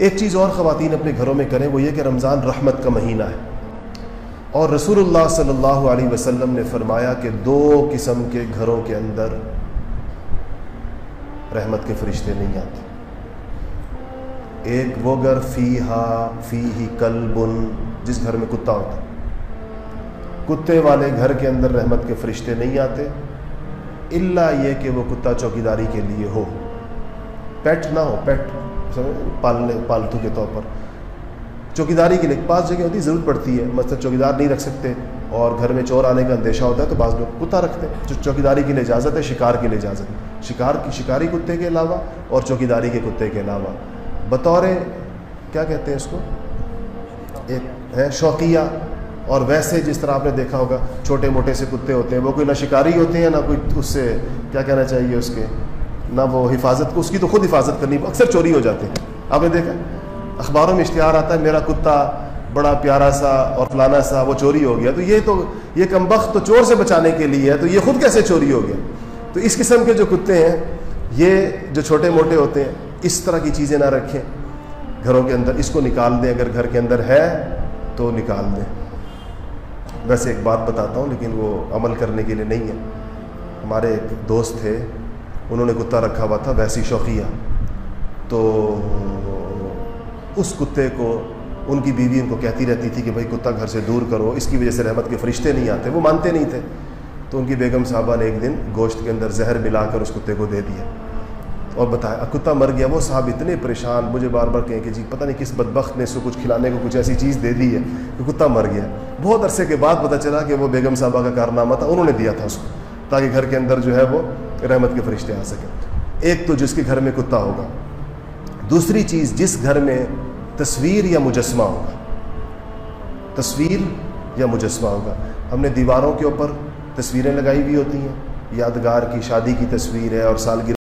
ایک چیز اور خواتین اپنے گھروں میں کریں، وہ یہ کہ رمضان رحمت کا مہینہ ہے۔ اور رسول اللہ صلی اللہ علیہ وسلم نے فرمایا کہ دو قسم کے گھروں کے اندر رحمت کے فرشتے نہیں آتے۔ ایک وہ گھر فی ہا فی ہی کل بن جس گھر میں کتا ہوتا کتے والے گھر کے اندر رحمت کے فرشتے نہیں آتے اللہ یہ کہ وہ کتا چوکیداری کے لیے ہو۔ پیٹ نہ ہو، پیٹ۔ پالنے پالتو کے طور پر۔ چوکیداری کے لیے بعض جگہ ہوتی ضرورت پڑتی ہے۔ مثلا چوکیدار نہیں رکھ سکتے اور گھر میں چور آنے کا اندیشہ ہوتا ہے تو بعض لوگ کتا رکھتے ہیں۔ جو چوکیداری کے لیے اجازت ہے، شکار کے لیے اجازت ہے۔ شکار کی، شکاری کتے کے علاوہ اور چوکیداری کے کتے کے علاوہ۔ بطور کیا کہتے ہیں اس کو؟ ایک ہے، شوقیہ۔ اور ویسے جس طرح آپ نے دیکھا ہوگا، چھوٹے موٹے سے کتے ہوتے ہیں، وہ کوئی نہ شکاری ہوتے ہیں، نہ کوئی اس سے کیا کہنا چاہیے اس کے؟ نہ وہ حفاظت کو اس کی تو خود حفاظت کرنی اکثر چوری ہو جاتے ہیں۔ آپ نے دیکھا؟ اخباروں میں اشتہار آتا ہے، میرا کتا بڑا پیارا سا اور فلانا سا، وہ چوری ہو گیا۔ تو یہ تو یہ کم بخت تو چور سے بچانے کے لیے ہے، تو یہ خود کیسے چوری ہو گیا؟ تو اس قسم کے جو کتے ہیں، یہ جو چھوٹے موٹے ہوتے ہیں، اس طرح کی چیزیں نہ رکھیں۔ گھروں کے اندر اس کو نکال دیں۔ اگر گھر کے اندر ہے تو نکال دیں۔ ویسے ایک بات بتاتا ہوں، لیکن وہ عمل کرنے کے لیے نہیں ہے۔ ہمارے ایک دوست تھے انہوں نے کتا رکھا ہوا تھا، ویسی شوقیہ۔ تو اس کتے کو، ان کی بیوی ان کو کہتی رہتی تھی کہ بھائی کتا گھر سے دور کرو، اس کی وجہ سے رحمت کے فرشتے نہیں آتے، وہ مانتے نہیں تھے۔ تو ان کی بیگم صاحبہ نے ایک دن گوشت کے اندر زہر ملا کر اس کتے کو دے دیا۔ اور بتایا کتا مر گیا، وہ صاحب اتنے پریشان، مجھے بار بار کہیں کہ جی پتہ نہیں کس بدبخت نے اس کو کچھ کھلانے کو کچھ ایسی چیز دے دی ہے کہ کتا مر گیا۔ بہت عرصے کے بعد پتہ چلا کہ وہ بیگم صاحبہ کا کارنامہ تھا، انہوں نے دیا تھا اس کو، تاکہ گھر کے اندر جو ہے وہ رحمت کے فرشتے آ سکیں۔ ایک تو جس کے گھر میں کتا ہوگا، دوسری چیز جس گھر میں تصویر یا مجسمہ ہوگا۔ تصویر یا مجسمہ ہوگا۔ ہم نے دیواروں کے اوپر تصویریں لگائی ہوئی ہوتی ہیں، یادگار کی شادی کی تصویر ہے اور سالگرہ